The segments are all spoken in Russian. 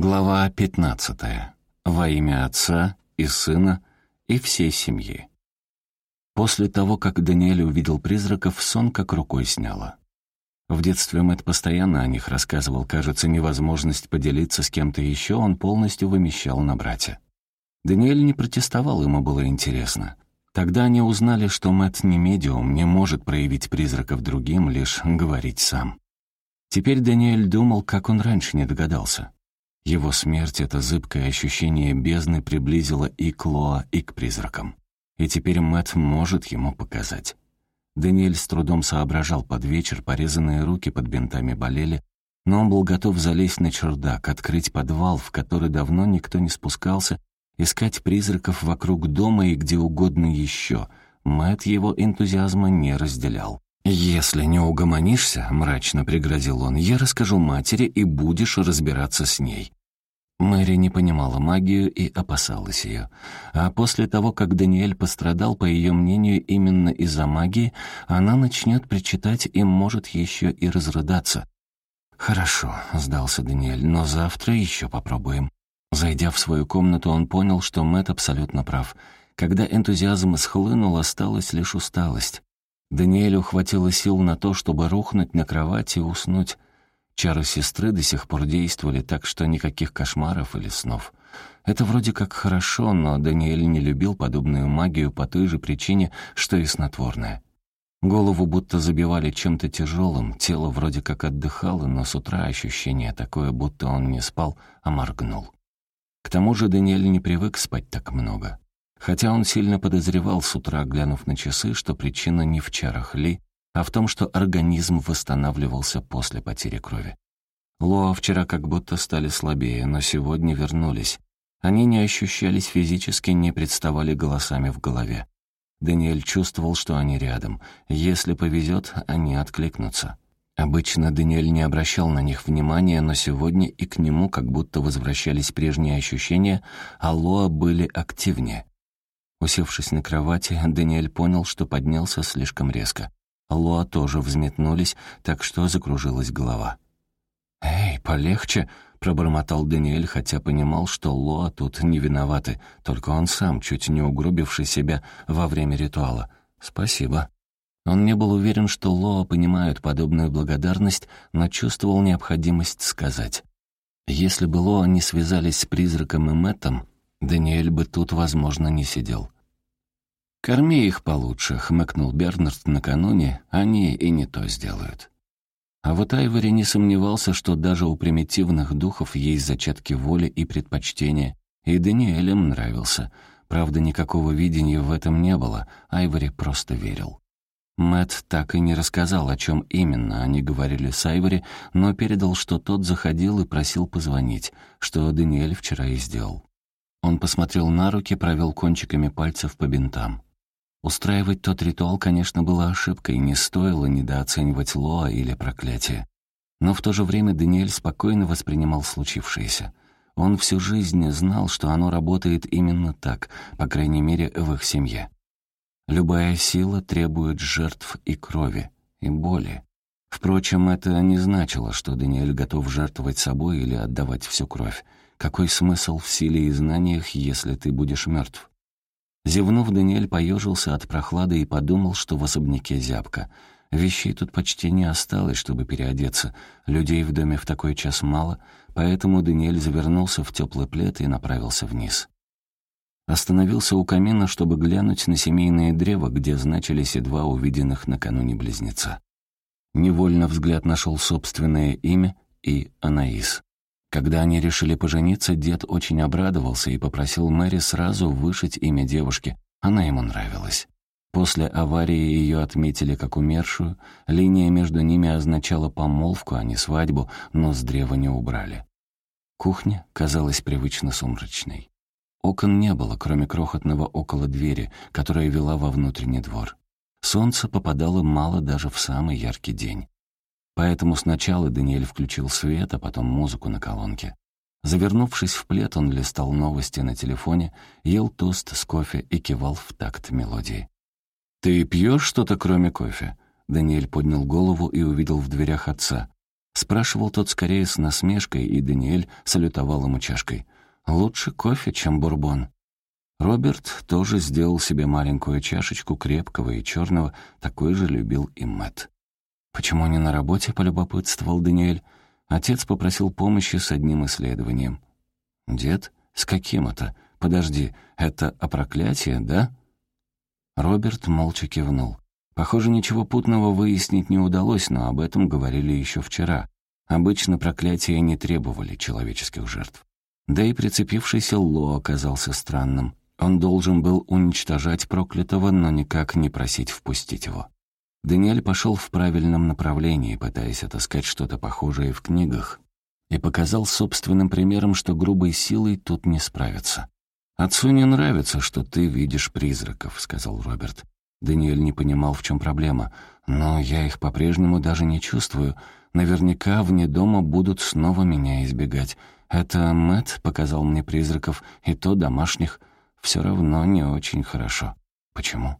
Глава 15. Во имя Отца и Сына и всей семьи. После того, как Даниэль увидел призраков, сон как рукой сняло. В детстве Мэтт постоянно о них рассказывал. Кажется, невозможность поделиться с кем-то еще он полностью вымещал на брате. Даниэль не протестовал, ему было интересно. Тогда они узнали, что Мэтт не медиум, не может проявить призраков другим, лишь говорить сам. Теперь Даниэль думал, как он раньше не догадался. Его смерть, это зыбкое ощущение бездны приблизило и к Лоа, и к призракам. И теперь Мэтт может ему показать. Даниэль с трудом соображал под вечер, порезанные руки под бинтами болели, но он был готов залезть на чердак, открыть подвал, в который давно никто не спускался, искать призраков вокруг дома и где угодно еще. Мэтт его энтузиазма не разделял. «Если не угомонишься», — мрачно пригрозил он, — «я расскажу матери, и будешь разбираться с ней». Мэри не понимала магию и опасалась ее. А после того, как Даниэль пострадал, по ее мнению, именно из-за магии, она начнет причитать и может еще и разрыдаться. «Хорошо», — сдался Даниэль, — «но завтра еще попробуем». Зайдя в свою комнату, он понял, что Мэт абсолютно прав. Когда энтузиазм схлынул, осталась лишь усталость. Даниэлю хватило сил на то, чтобы рухнуть на кровать и уснуть. Чары сестры до сих пор действовали, так что никаких кошмаров или снов. Это вроде как хорошо, но Даниэль не любил подобную магию по той же причине, что и снотворное. Голову будто забивали чем-то тяжелым, тело вроде как отдыхало, но с утра ощущение такое, будто он не спал, а моргнул. К тому же Даниэль не привык спать так много. Хотя он сильно подозревал с утра, глянув на часы, что причина не в чарах Ли, а в том, что организм восстанавливался после потери крови. Лоа вчера как будто стали слабее, но сегодня вернулись. Они не ощущались физически, не представали голосами в голове. Даниэль чувствовал, что они рядом. Если повезет, они откликнутся. Обычно Даниэль не обращал на них внимания, но сегодня и к нему как будто возвращались прежние ощущения, а Лоа были активнее. Усевшись на кровати, Даниэль понял, что поднялся слишком резко. Лоа тоже взметнулись, так что закружилась голова. «Эй, полегче!» — пробормотал Даниэль, хотя понимал, что Лоа тут не виноваты, только он сам, чуть не угробивший себя во время ритуала. «Спасибо». Он не был уверен, что Лоа понимают подобную благодарность, но чувствовал необходимость сказать. Если бы Лоа не связались с призраком и Мэттом, Даниэль бы тут, возможно, не сидел. «Корми их получше», — хмыкнул Бернард накануне, «они и не то сделают». А вот Айвори не сомневался, что даже у примитивных духов есть зачатки воли и предпочтения, и Даниэлем нравился. Правда, никакого видения в этом не было, Айвори просто верил. Мэт так и не рассказал, о чем именно они говорили с Айвори, но передал, что тот заходил и просил позвонить, что Даниэль вчера и сделал. Он посмотрел на руки, провел кончиками пальцев по бинтам. Устраивать тот ритуал, конечно, было ошибкой, не стоило недооценивать Лоа или проклятие. Но в то же время Даниэль спокойно воспринимал случившееся. Он всю жизнь знал, что оно работает именно так, по крайней мере, в их семье. Любая сила требует жертв и крови, и боли. Впрочем, это не значило, что Даниэль готов жертвовать собой или отдавать всю кровь. Какой смысл в силе и знаниях, если ты будешь мертв? Зевнув, Даниэль поежился от прохлады и подумал, что в особняке зябко. Вещей тут почти не осталось, чтобы переодеться. Людей в доме в такой час мало, поэтому Даниэль завернулся в теплый плед и направился вниз. Остановился у камина, чтобы глянуть на семейное древо, где значились и два увиденных накануне близнеца. Невольно взгляд нашел собственное имя и Анаис. Когда они решили пожениться, дед очень обрадовался и попросил Мэри сразу вышить имя девушки. Она ему нравилась. После аварии ее отметили как умершую, линия между ними означала помолвку, а не свадьбу, но с древа не убрали. Кухня казалась привычно сумрачной. Окон не было, кроме крохотного около двери, которая вела во внутренний двор. Солнце попадало мало даже в самый яркий день. Поэтому сначала Даниэль включил свет, а потом музыку на колонке. Завернувшись в плед, он листал новости на телефоне, ел тост с кофе и кивал в такт мелодии. «Ты пьешь что-то, кроме кофе?» Даниэль поднял голову и увидел в дверях отца. Спрашивал тот скорее с насмешкой, и Даниэль салютовал ему чашкой. «Лучше кофе, чем бурбон». Роберт тоже сделал себе маленькую чашечку крепкого и черного, такой же любил и Мэтт. «Почему не на работе?» — полюбопытствовал Даниэль. Отец попросил помощи с одним исследованием. «Дед? С каким это? Подожди, это о проклятии, да?» Роберт молча кивнул. Похоже, ничего путного выяснить не удалось, но об этом говорили еще вчера. Обычно проклятия не требовали человеческих жертв. Да и прицепившийся Ло оказался странным. Он должен был уничтожать проклятого, но никак не просить впустить его. Даниэль пошел в правильном направлении, пытаясь отыскать что-то похожее в книгах, и показал собственным примером, что грубой силой тут не справиться. «Отцу не нравится, что ты видишь призраков», — сказал Роберт. Даниэль не понимал, в чем проблема. «Но я их по-прежнему даже не чувствую. Наверняка вне дома будут снова меня избегать. Это Мэт показал мне призраков, и то домашних. Все равно не очень хорошо. Почему?»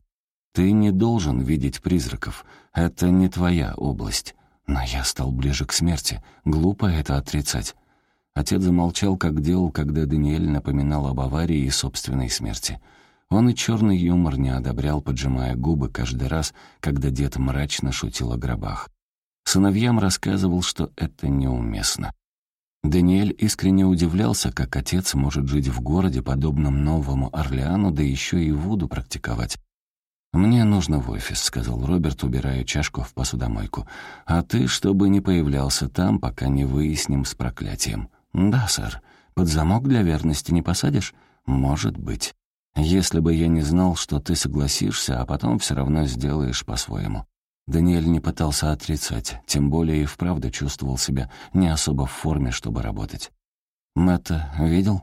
«Ты не должен видеть призраков. Это не твоя область. Но я стал ближе к смерти. Глупо это отрицать». Отец замолчал, как делал, когда Даниэль напоминал об аварии и собственной смерти. Он и черный юмор не одобрял, поджимая губы каждый раз, когда дед мрачно шутил о гробах. Сыновьям рассказывал, что это неуместно. Даниэль искренне удивлялся, как отец может жить в городе, подобном Новому Орлеану, да еще и Вуду практиковать. «Мне нужно в офис», — сказал Роберт, убирая чашку в посудомойку. «А ты, чтобы не появлялся там, пока не выясним с проклятием». «Да, сэр. Под замок для верности не посадишь?» «Может быть. Если бы я не знал, что ты согласишься, а потом все равно сделаешь по-своему». Даниэль не пытался отрицать, тем более и вправду чувствовал себя не особо в форме, чтобы работать. «Мэтта видел?»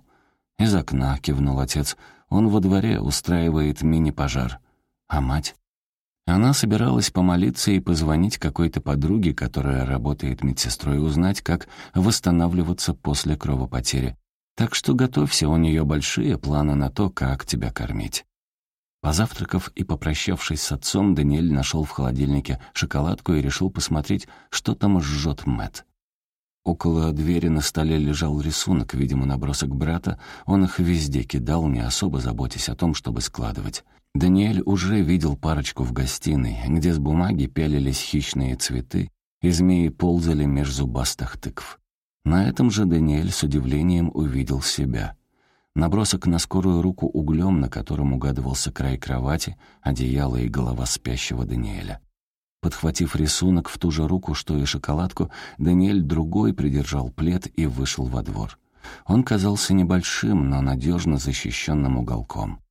«Из окна», — кивнул отец. «Он во дворе устраивает мини-пожар». «А мать?» Она собиралась помолиться и позвонить какой-то подруге, которая работает медсестрой, узнать, как восстанавливаться после кровопотери. Так что готовься, у нее большие планы на то, как тебя кормить. Позавтракав и попрощавшись с отцом, Даниэль нашел в холодильнике шоколадку и решил посмотреть, что там жжет Мэт. Около двери на столе лежал рисунок, видимо, набросок брата. Он их везде кидал, не особо заботясь о том, чтобы складывать. Даниэль уже видел парочку в гостиной, где с бумаги пялились хищные цветы, и змеи ползали меж зубастых тыкв. На этом же Даниэль с удивлением увидел себя. Набросок на скорую руку углем, на котором угадывался край кровати, одеяло и голова спящего Даниэля. Подхватив рисунок в ту же руку, что и шоколадку, Даниэль другой придержал плед и вышел во двор. Он казался небольшим, но надежно защищенным уголком.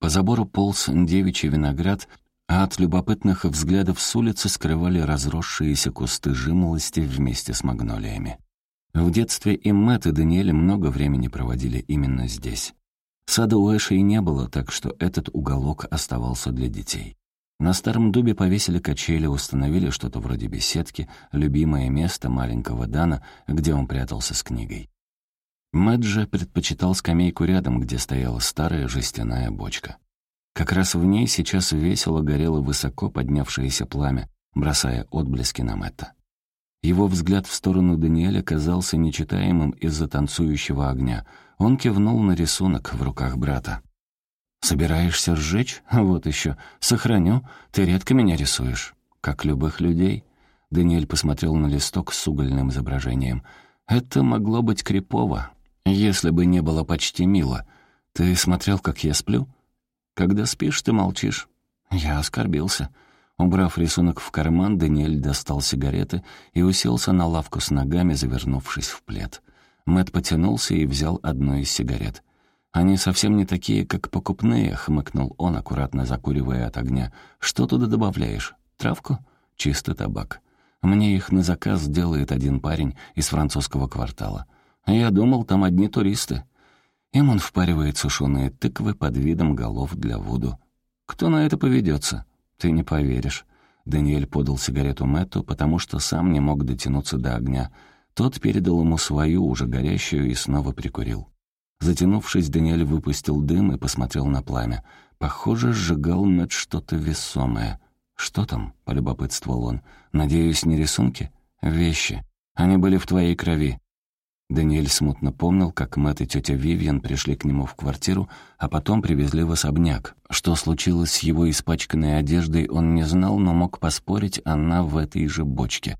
По забору полз девичий виноград, а от любопытных взглядов с улицы скрывали разросшиеся кусты жимолости вместе с магнолиями. В детстве и Мэтт, и Даниэль много времени проводили именно здесь. Сада у Эши и не было, так что этот уголок оставался для детей. На старом дубе повесили качели, установили что-то вроде беседки, любимое место маленького Дана, где он прятался с книгой. Мэтт же предпочитал скамейку рядом, где стояла старая жестяная бочка. Как раз в ней сейчас весело горело высоко поднявшееся пламя, бросая отблески на Мэтта. Его взгляд в сторону Даниэля казался нечитаемым из-за танцующего огня. Он кивнул на рисунок в руках брата. «Собираешься сжечь? Вот еще. Сохраню. Ты редко меня рисуешь. Как любых людей». Даниэль посмотрел на листок с угольным изображением. «Это могло быть крипово, если бы не было почти мило. Ты смотрел, как я сплю? Когда спишь, ты молчишь. Я оскорбился. Убрав рисунок в карман, Даниэль достал сигареты и уселся на лавку с ногами, завернувшись в плед. Мэт потянулся и взял одну из сигарет. «Они совсем не такие, как покупные», — хмыкнул он, аккуратно закуривая от огня. «Что туда добавляешь? Травку? Чистый табак. Мне их на заказ делает один парень из французского квартала. Я думал, там одни туристы. Им он впаривает сушеные тыквы под видом голов для Вуду. Кто на это поведется? Ты не поверишь. Даниэль подал сигарету Мэтту, потому что сам не мог дотянуться до огня. Тот передал ему свою, уже горящую, и снова прикурил. Затянувшись, Даниэль выпустил дым и посмотрел на пламя. Похоже, сжигал Мэтт что-то весомое. «Что там?» — полюбопытствовал он. «Надеюсь, не рисунки?» «Вещи. Они были в твоей крови». Даниэль смутно помнил, как Мэтт и тетя Вивьен пришли к нему в квартиру, а потом привезли в особняк. Что случилось с его испачканной одеждой, он не знал, но мог поспорить, она в этой же бочке.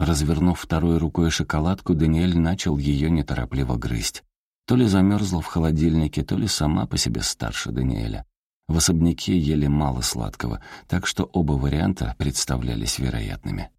Развернув второй рукой шоколадку, Даниэль начал ее неторопливо грызть. То ли замерзла в холодильнике, то ли сама по себе старше Даниэля. В особняке ели мало сладкого, так что оба варианта представлялись вероятными.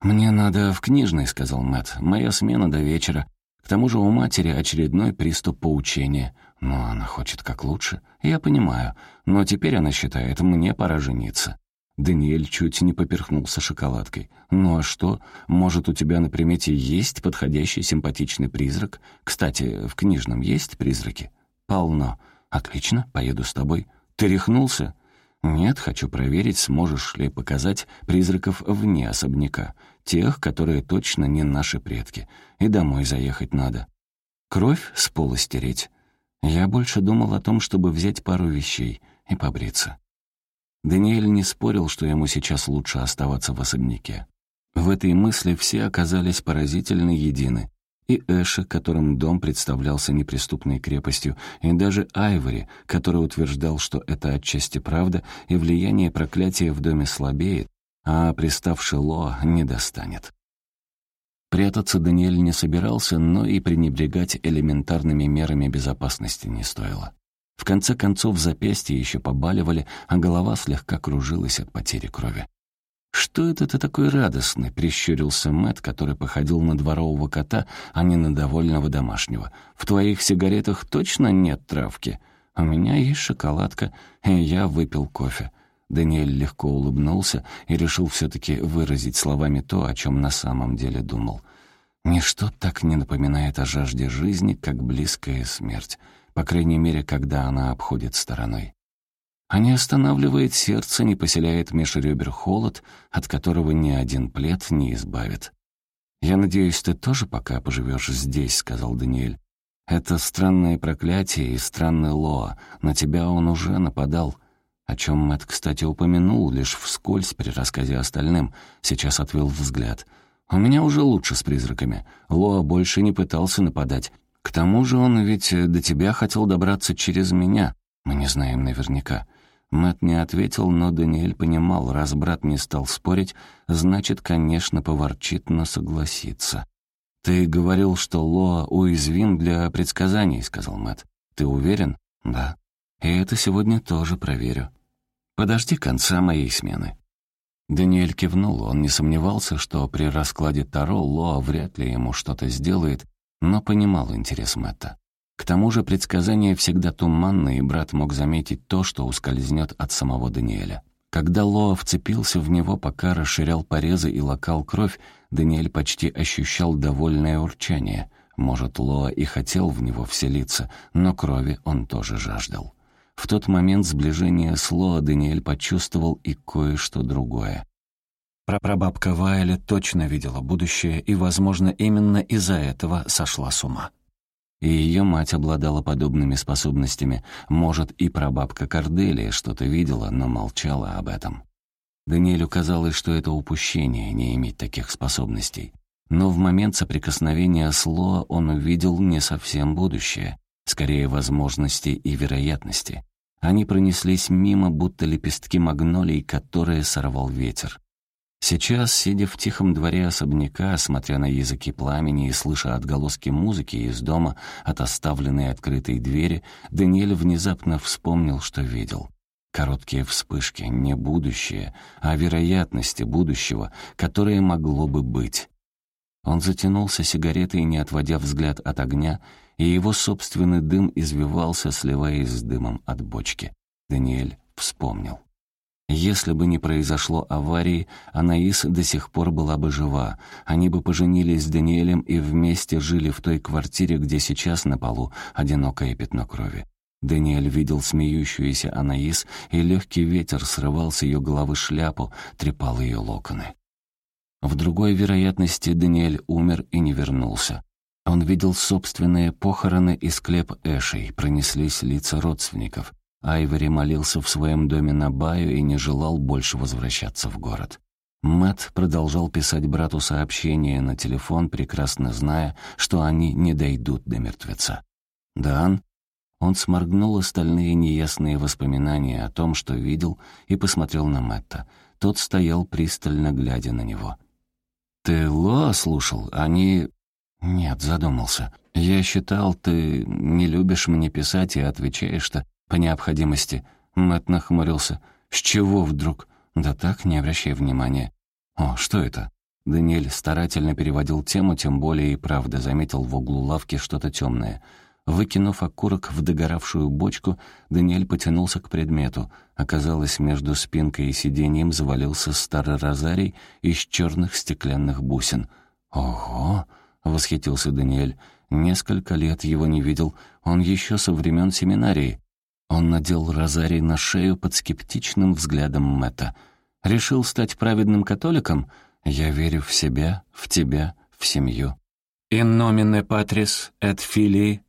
«Мне надо в книжный», — сказал Мэтт. «Моя смена до вечера. К тому же у матери очередной приступ поучения. Но она хочет как лучше. Я понимаю. Но теперь она считает, мне пора жениться». Даниэль чуть не поперхнулся шоколадкой. «Ну а что? Может, у тебя на примете есть подходящий симпатичный призрак? Кстати, в книжном есть призраки?» «Полно. Отлично, поеду с тобой». «Ты рехнулся?» «Нет, хочу проверить, сможешь ли показать призраков вне особняка. Тех, которые точно не наши предки. И домой заехать надо. Кровь с пола стереть. Я больше думал о том, чтобы взять пару вещей и побриться». Даниэль не спорил, что ему сейчас лучше оставаться в особняке. В этой мысли все оказались поразительно едины и Эша, которым дом представлялся неприступной крепостью, и даже Айвори, который утверждал, что это отчасти правда, и влияние проклятия в доме слабеет, а приставший Лоа не достанет. Прятаться Даниэль не собирался, но и пренебрегать элементарными мерами безопасности не стоило. В конце концов запястья еще побаливали, а голова слегка кружилась от потери крови. «Что это ты такой радостный?» — прищурился Мэт, который походил на дворового кота, а не на довольного домашнего. «В твоих сигаретах точно нет травки? У меня есть шоколадка, и я выпил кофе». Даниэль легко улыбнулся и решил все-таки выразить словами то, о чем на самом деле думал. Ничто так не напоминает о жажде жизни, как близкая смерть, по крайней мере, когда она обходит стороной а не останавливает сердце, не поселяет меж ребер холод, от которого ни один плед не избавит. «Я надеюсь, ты тоже пока поживешь здесь», — сказал Даниэль. «Это странное проклятие и странный Лоа. На тебя он уже нападал». О чем Мэтт, кстати, упомянул лишь вскользь при рассказе остальным. Сейчас отвел взгляд. «У меня уже лучше с призраками. Лоа больше не пытался нападать. К тому же он ведь до тебя хотел добраться через меня. Мы не знаем наверняка. Мэт не ответил, но Даниэль понимал, раз брат не стал спорить, значит, конечно, поворчит, но согласится. «Ты говорил, что Лоа уязвим для предсказаний», — сказал Мэт. «Ты уверен?» «Да. И это сегодня тоже проверю. Подожди конца моей смены». Даниэль кивнул, он не сомневался, что при раскладе Таро Лоа вряд ли ему что-то сделает, но понимал интерес Мэтта. К тому же предсказания всегда туманны, и брат мог заметить то, что ускользнет от самого Даниэля. Когда Лоа вцепился в него, пока расширял порезы и лакал кровь, Даниэль почти ощущал довольное урчание. Может, Лоа и хотел в него вселиться, но крови он тоже жаждал. В тот момент сближения с Лоа Даниэль почувствовал и кое-что другое. Прапрабабка Вайля точно видела будущее, и, возможно, именно из-за этого сошла с ума. И ее мать обладала подобными способностями. Может, и прабабка Корделия что-то видела, но молчала об этом. Даниэлю казалось, что это упущение, не иметь таких способностей. Но в момент соприкосновения с Лоа он увидел не совсем будущее, скорее возможности и вероятности. Они пронеслись мимо, будто лепестки магнолий, которые сорвал ветер. Сейчас, сидя в тихом дворе особняка, смотря на языки пламени и слыша отголоски музыки из дома от оставленной открытой двери, Даниэль внезапно вспомнил, что видел. Короткие вспышки, не будущее, а вероятности будущего, которое могло бы быть. Он затянулся сигаретой, не отводя взгляд от огня, и его собственный дым извивался, сливаясь с дымом от бочки. Даниэль вспомнил. Если бы не произошло аварии, Анаис до сих пор была бы жива. Они бы поженились с Даниэлем и вместе жили в той квартире, где сейчас на полу одинокое пятно крови. Даниэль видел смеющуюся Анаис, и легкий ветер срывал с ее головы шляпу, трепал ее локоны. В другой вероятности Даниэль умер и не вернулся. Он видел собственные похороны и склеп Эшей, пронеслись лица родственников. Айвори молился в своем доме на Баю и не желал больше возвращаться в город. Мэт продолжал писать брату сообщения на телефон, прекрасно зная, что они не дойдут до мертвеца. «Дан?» Он сморгнул остальные неясные воспоминания о том, что видел, и посмотрел на Мэтта. Тот стоял, пристально глядя на него. «Ты Лоа слушал? Они...» «Нет», — задумался. «Я считал, ты не любишь мне писать и отвечаешь-то по необходимости». Мэтт нахмурился. «С чего вдруг?» «Да так, не обращай внимания». «О, что это?» Даниэль старательно переводил тему, тем более и правда заметил в углу лавки что-то темное. Выкинув окурок в догоравшую бочку, Даниэль потянулся к предмету. Оказалось, между спинкой и сиденьем завалился старый розарий из черных стеклянных бусин. «Ого!» — восхитился Даниэль. «Несколько лет его не видел. Он еще со времен семинарии». Он надел розарий на шею под скептичным взглядом Мэтта. «Решил стать праведным католиком? Я верю в себя, в тебя, в семью». «In nomine patris et filii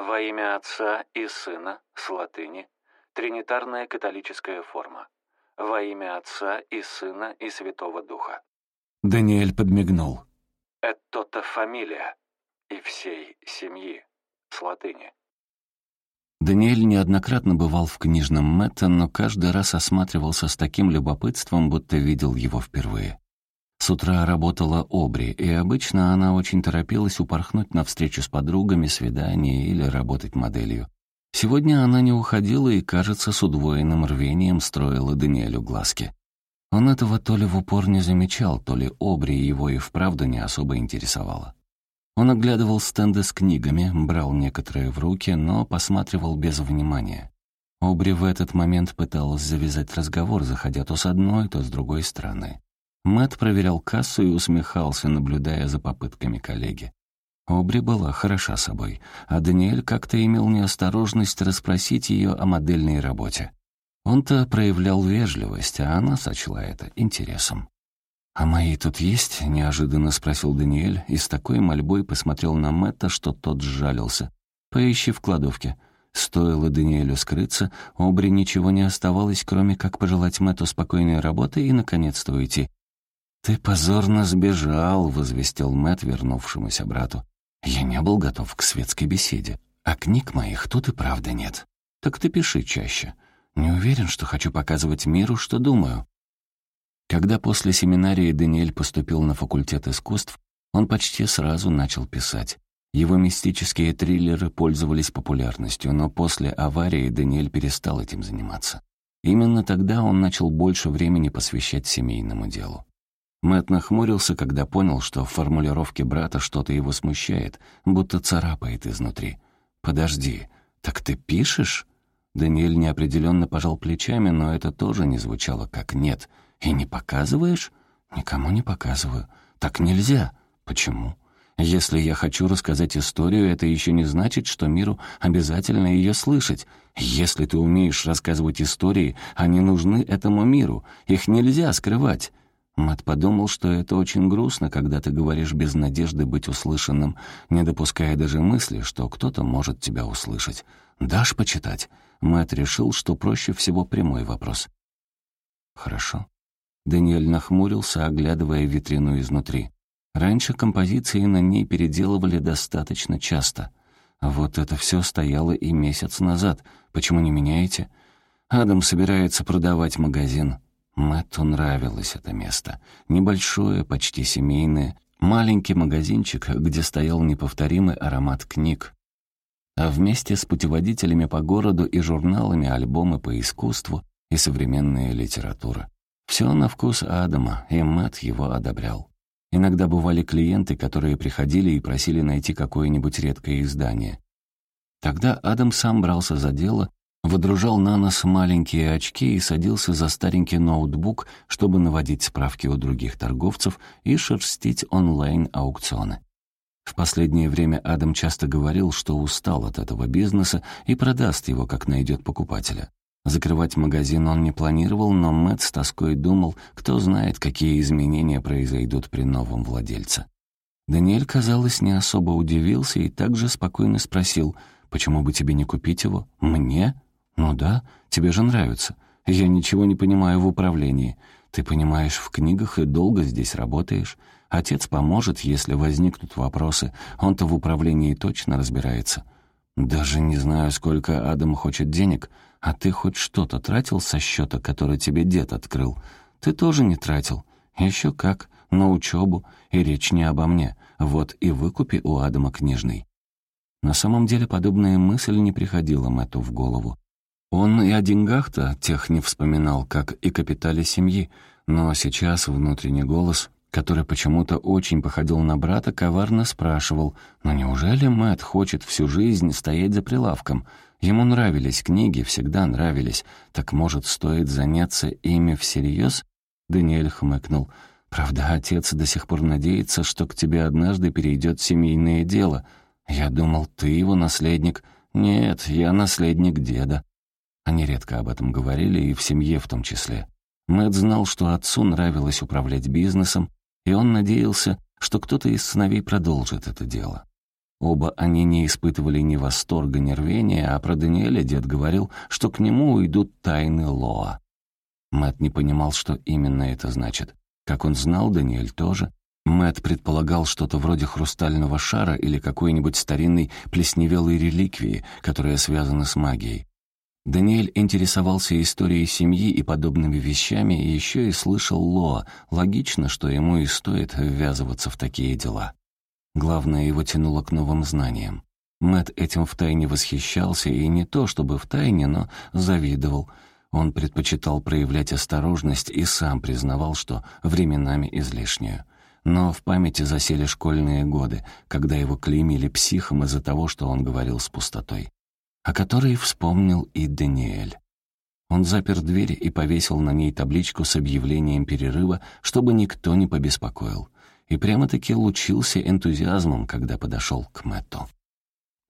во имя Отца и Сына, с латыни, тринитарная католическая форма. Во имя Отца и Сына и Святого Духа. Даниэль подмигнул. Это фамилия и всей семьи, с латыни. Даниэль неоднократно бывал в книжном Мэтта, но каждый раз осматривался с таким любопытством, будто видел его впервые. С утра работала Обри, и обычно она очень торопилась упорхнуть на встречу с подругами, свидание или работать моделью. Сегодня она не уходила и, кажется, с удвоенным рвением строила Даниэлю глазки. Он этого то ли в упор не замечал, то ли Обри его и вправду не особо интересовала. Он оглядывал стенды с книгами, брал некоторые в руки, но посматривал без внимания. Обри в этот момент пыталась завязать разговор, заходя то с одной, то с другой стороны. Мэт проверял кассу и усмехался, наблюдая за попытками коллеги. Обри была хороша собой, а Даниэль как-то имел неосторожность расспросить ее о модельной работе. Он-то проявлял вежливость, а она сочла это интересом. «А мои тут есть?» — неожиданно спросил Даниэль и с такой мольбой посмотрел на Мэтта, что тот сжалился. «Поищи в кладовке». Стоило Даниэлю скрыться, Обри ничего не оставалось, кроме как пожелать Мэтту спокойной работы и, наконец-то, уйти. «Ты позорно сбежал», — возвестил Мэт вернувшемуся брату. «Я не был готов к светской беседе, а книг моих тут и правда нет. Так ты пиши чаще. Не уверен, что хочу показывать миру, что думаю». Когда после семинарии Даниэль поступил на факультет искусств, он почти сразу начал писать. Его мистические триллеры пользовались популярностью, но после аварии Даниэль перестал этим заниматься. Именно тогда он начал больше времени посвящать семейному делу. Мэт нахмурился, когда понял, что в формулировке брата что-то его смущает, будто царапает изнутри. «Подожди, так ты пишешь?» Даниэль неопределенно пожал плечами, но это тоже не звучало как «нет». «И не показываешь?» «Никому не показываю. Так нельзя». «Почему?» «Если я хочу рассказать историю, это еще не значит, что миру обязательно ее слышать. Если ты умеешь рассказывать истории, они нужны этому миру. Их нельзя скрывать. Мэт подумал, что это очень грустно, когда ты говоришь без надежды быть услышанным, не допуская даже мысли, что кто-то может тебя услышать. «Дашь почитать?» Мэт решил, что проще всего прямой вопрос. «Хорошо». Даниэль нахмурился, оглядывая витрину изнутри. Раньше композиции на ней переделывали достаточно часто. А вот это все стояло и месяц назад. Почему не меняете? Адам собирается продавать магазин. Мэтту нравилось это место. Небольшое, почти семейное, маленький магазинчик, где стоял неповторимый аромат книг. А вместе с путеводителями по городу и журналами альбомы по искусству и современная литература. Все на вкус Адама, и Мэтт его одобрял. Иногда бывали клиенты, которые приходили и просили найти какое-нибудь редкое издание. Тогда Адам сам брался за дело Водружал на нос маленькие очки и садился за старенький ноутбук, чтобы наводить справки у других торговцев и шерстить онлайн-аукционы. В последнее время Адам часто говорил, что устал от этого бизнеса и продаст его, как найдет покупателя. Закрывать магазин он не планировал, но Мэтт с тоской думал, кто знает, какие изменения произойдут при новом владельце. Даниэль, казалось, не особо удивился и также спокойно спросил, «Почему бы тебе не купить его? Мне?» «Ну да, тебе же нравится. Я ничего не понимаю в управлении. Ты понимаешь в книгах и долго здесь работаешь. Отец поможет, если возникнут вопросы. Он-то в управлении точно разбирается. Даже не знаю, сколько Адам хочет денег, а ты хоть что-то тратил со счета, который тебе дед открыл? Ты тоже не тратил. Еще как, на учебу, и речь не обо мне. Вот и выкупи у Адама книжный. На самом деле подобная мысль не приходила Мэтту в голову. Он и о деньгах-то тех не вспоминал, как и капитале семьи, но сейчас внутренний голос, который почему-то очень походил на брата, коварно спрашивал, «Но неужели Мэтт хочет всю жизнь стоять за прилавком? Ему нравились книги, всегда нравились. Так, может, стоит заняться ими всерьез?» Даниэль хмыкнул. «Правда, отец до сих пор надеется, что к тебе однажды перейдет семейное дело. Я думал, ты его наследник. Нет, я наследник деда». Они редко об этом говорили, и в семье в том числе. Мэтт знал, что отцу нравилось управлять бизнесом, и он надеялся, что кто-то из сыновей продолжит это дело. Оба они не испытывали ни восторга, ни рвения, а про Даниэля дед говорил, что к нему уйдут тайны Лоа. Мэтт не понимал, что именно это значит. Как он знал, Даниэль тоже. Мэтт предполагал что-то вроде хрустального шара или какой-нибудь старинной плесневелой реликвии, которая связана с магией. Даниэль интересовался историей семьи и подобными вещами, и еще и слышал Лоа. Логично, что ему и стоит ввязываться в такие дела. Главное, его тянуло к новым знаниям. Мэт этим втайне восхищался, и не то чтобы втайне, но завидовал. Он предпочитал проявлять осторожность и сам признавал, что временами излишнюю. Но в памяти засели школьные годы, когда его клеймили психом из-за того, что он говорил с пустотой о которой вспомнил и Даниэль. Он запер дверь и повесил на ней табличку с объявлением перерыва, чтобы никто не побеспокоил. И прямо-таки лучился энтузиазмом, когда подошел к Мэтту.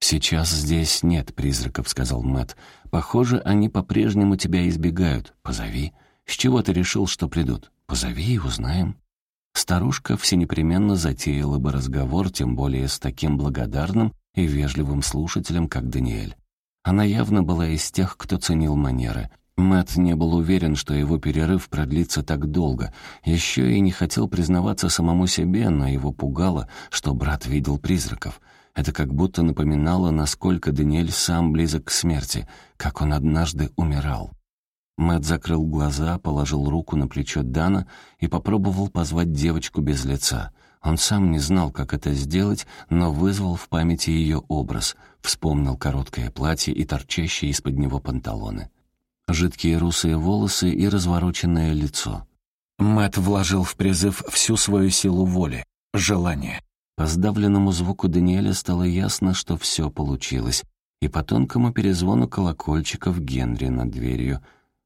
«Сейчас здесь нет призраков», — сказал Мэтт. «Похоже, они по-прежнему тебя избегают. Позови. С чего ты решил, что придут? Позови и узнаем». Старушка всенепременно затеяла бы разговор, тем более с таким благодарным и вежливым слушателем, как Даниэль. Она явно была из тех, кто ценил манеры. Мэт не был уверен, что его перерыв продлится так долго. Еще и не хотел признаваться самому себе, но его пугало, что брат видел призраков. Это как будто напоминало, насколько Даниэль сам близок к смерти, как он однажды умирал. Мэт закрыл глаза, положил руку на плечо Дана и попробовал позвать девочку без лица. Он сам не знал, как это сделать, но вызвал в памяти ее образ, вспомнил короткое платье и торчащие из-под него панталоны. Жидкие русые волосы и развороченное лицо. Мэт вложил в призыв всю свою силу воли, желание. По сдавленному звуку Даниэля стало ясно, что все получилось, и по тонкому перезвону колокольчиков Генри над дверью.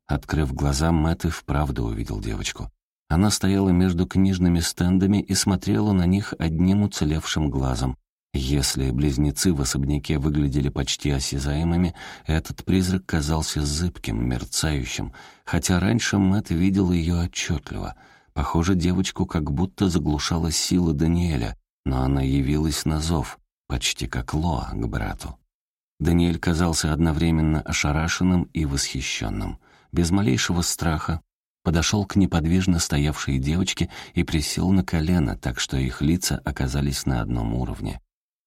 Открыв глаза, Мэтт и вправду увидел девочку. Она стояла между книжными стендами и смотрела на них одним уцелевшим глазом. Если близнецы в особняке выглядели почти осязаемыми, этот призрак казался зыбким, мерцающим, хотя раньше Мэтт видел ее отчетливо. Похоже, девочку как будто заглушала сила Даниэля, но она явилась на зов, почти как Лоа к брату. Даниэль казался одновременно ошарашенным и восхищенным. Без малейшего страха, подошел к неподвижно стоявшей девочке и присел на колено, так что их лица оказались на одном уровне.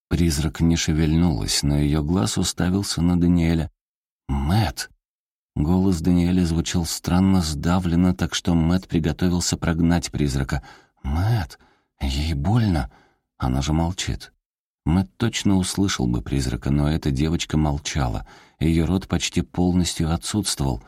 Призрак не шевельнулась, но ее глаз уставился на Даниэля. Мэт. Голос Даниэля звучал странно сдавленно, так что Мэт приготовился прогнать призрака. Мэт, ей больно. Она же молчит. Мэт точно услышал бы призрака, но эта девочка молчала. Ее рот почти полностью отсутствовал.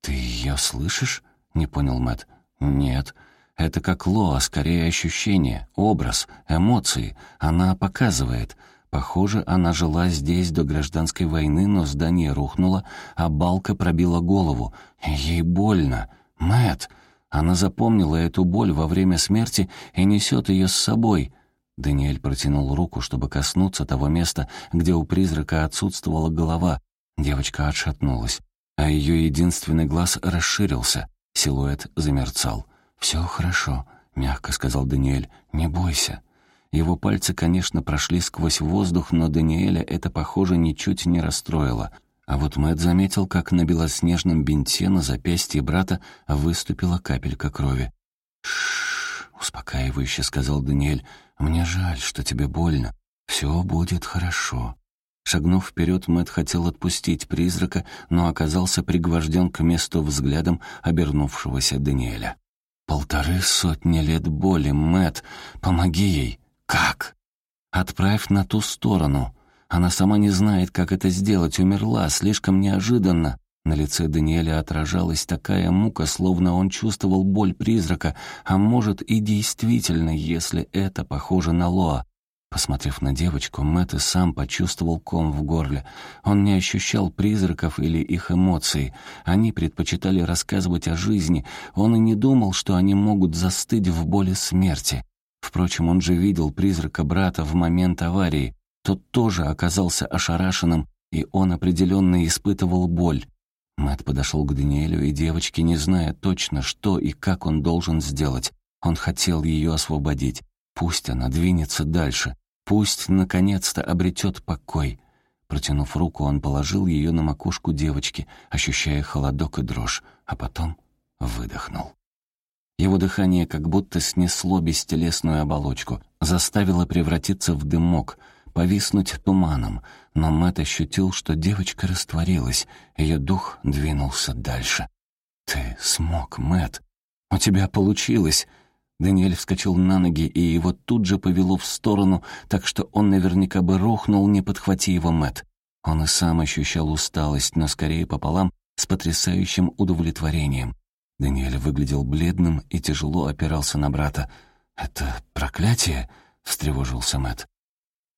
«Ты ее слышишь?» — не понял Мэт. «Нет. Это как Лоа, скорее ощущение, образ, эмоции. Она показывает. Похоже, она жила здесь до гражданской войны, но здание рухнуло, а балка пробила голову. Ей больно. Мэт. Она запомнила эту боль во время смерти и несет ее с собой». Даниэль протянул руку, чтобы коснуться того места, где у призрака отсутствовала голова. Девочка отшатнулась, а ее единственный глаз расширился. Силуэт замерцал. «Все хорошо», — мягко сказал Даниэль. «Не бойся». Его пальцы, конечно, прошли сквозь воздух, но Даниэля это, похоже, ничуть не расстроило. А вот Мэтт заметил, как на белоснежном бинте на запястье брата выступила капелька крови. «Шшш», — успокаивающе сказал Даниэль, — «мне жаль, что тебе больно. Все будет хорошо». Шагнув вперед, Мэтт хотел отпустить призрака, но оказался пригвожден к месту взглядом обернувшегося Даниэля. «Полторы сотни лет боли, Мэтт, помоги ей!» «Как?» «Отправь на ту сторону. Она сама не знает, как это сделать, умерла слишком неожиданно». На лице Даниэля отражалась такая мука, словно он чувствовал боль призрака, а может и действительно, если это похоже на Лоа. Посмотрев на девочку, Мэтт и сам почувствовал ком в горле. Он не ощущал призраков или их эмоций. Они предпочитали рассказывать о жизни. Он и не думал, что они могут застыть в боли смерти. Впрочем, он же видел призрака брата в момент аварии. Тот тоже оказался ошарашенным, и он определенно испытывал боль. Мэтт подошел к Даниэлю и девочке, не зная точно, что и как он должен сделать. Он хотел ее освободить. Пусть она двинется дальше. Пусть, наконец-то, обретет покой. Протянув руку, он положил ее на макушку девочки, ощущая холодок и дрожь, а потом выдохнул. Его дыхание как будто снесло бестелесную оболочку, заставило превратиться в дымок, повиснуть туманом, но Мэтт ощутил, что девочка растворилась, ее дух двинулся дальше. «Ты смог, Мэтт! У тебя получилось!» Даниэль вскочил на ноги, и его тут же повело в сторону, так что он наверняка бы рухнул, не подхвати его Мэт. Он и сам ощущал усталость, но скорее пополам с потрясающим удовлетворением. Даниэль выглядел бледным и тяжело опирался на брата. «Это проклятие?» — встревожился Мэт.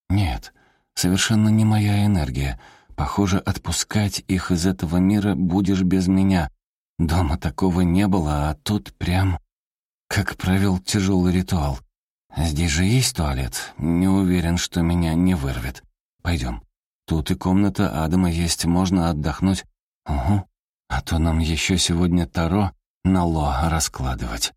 «Нет, совершенно не моя энергия. Похоже, отпускать их из этого мира будешь без меня. Дома такого не было, а тут прям...» как провел тяжелый ритуал. Здесь же есть туалет. Не уверен, что меня не вырвет. Пойдем. Тут и комната Адама есть, можно отдохнуть. Угу. А то нам еще сегодня Таро на Ло раскладывать.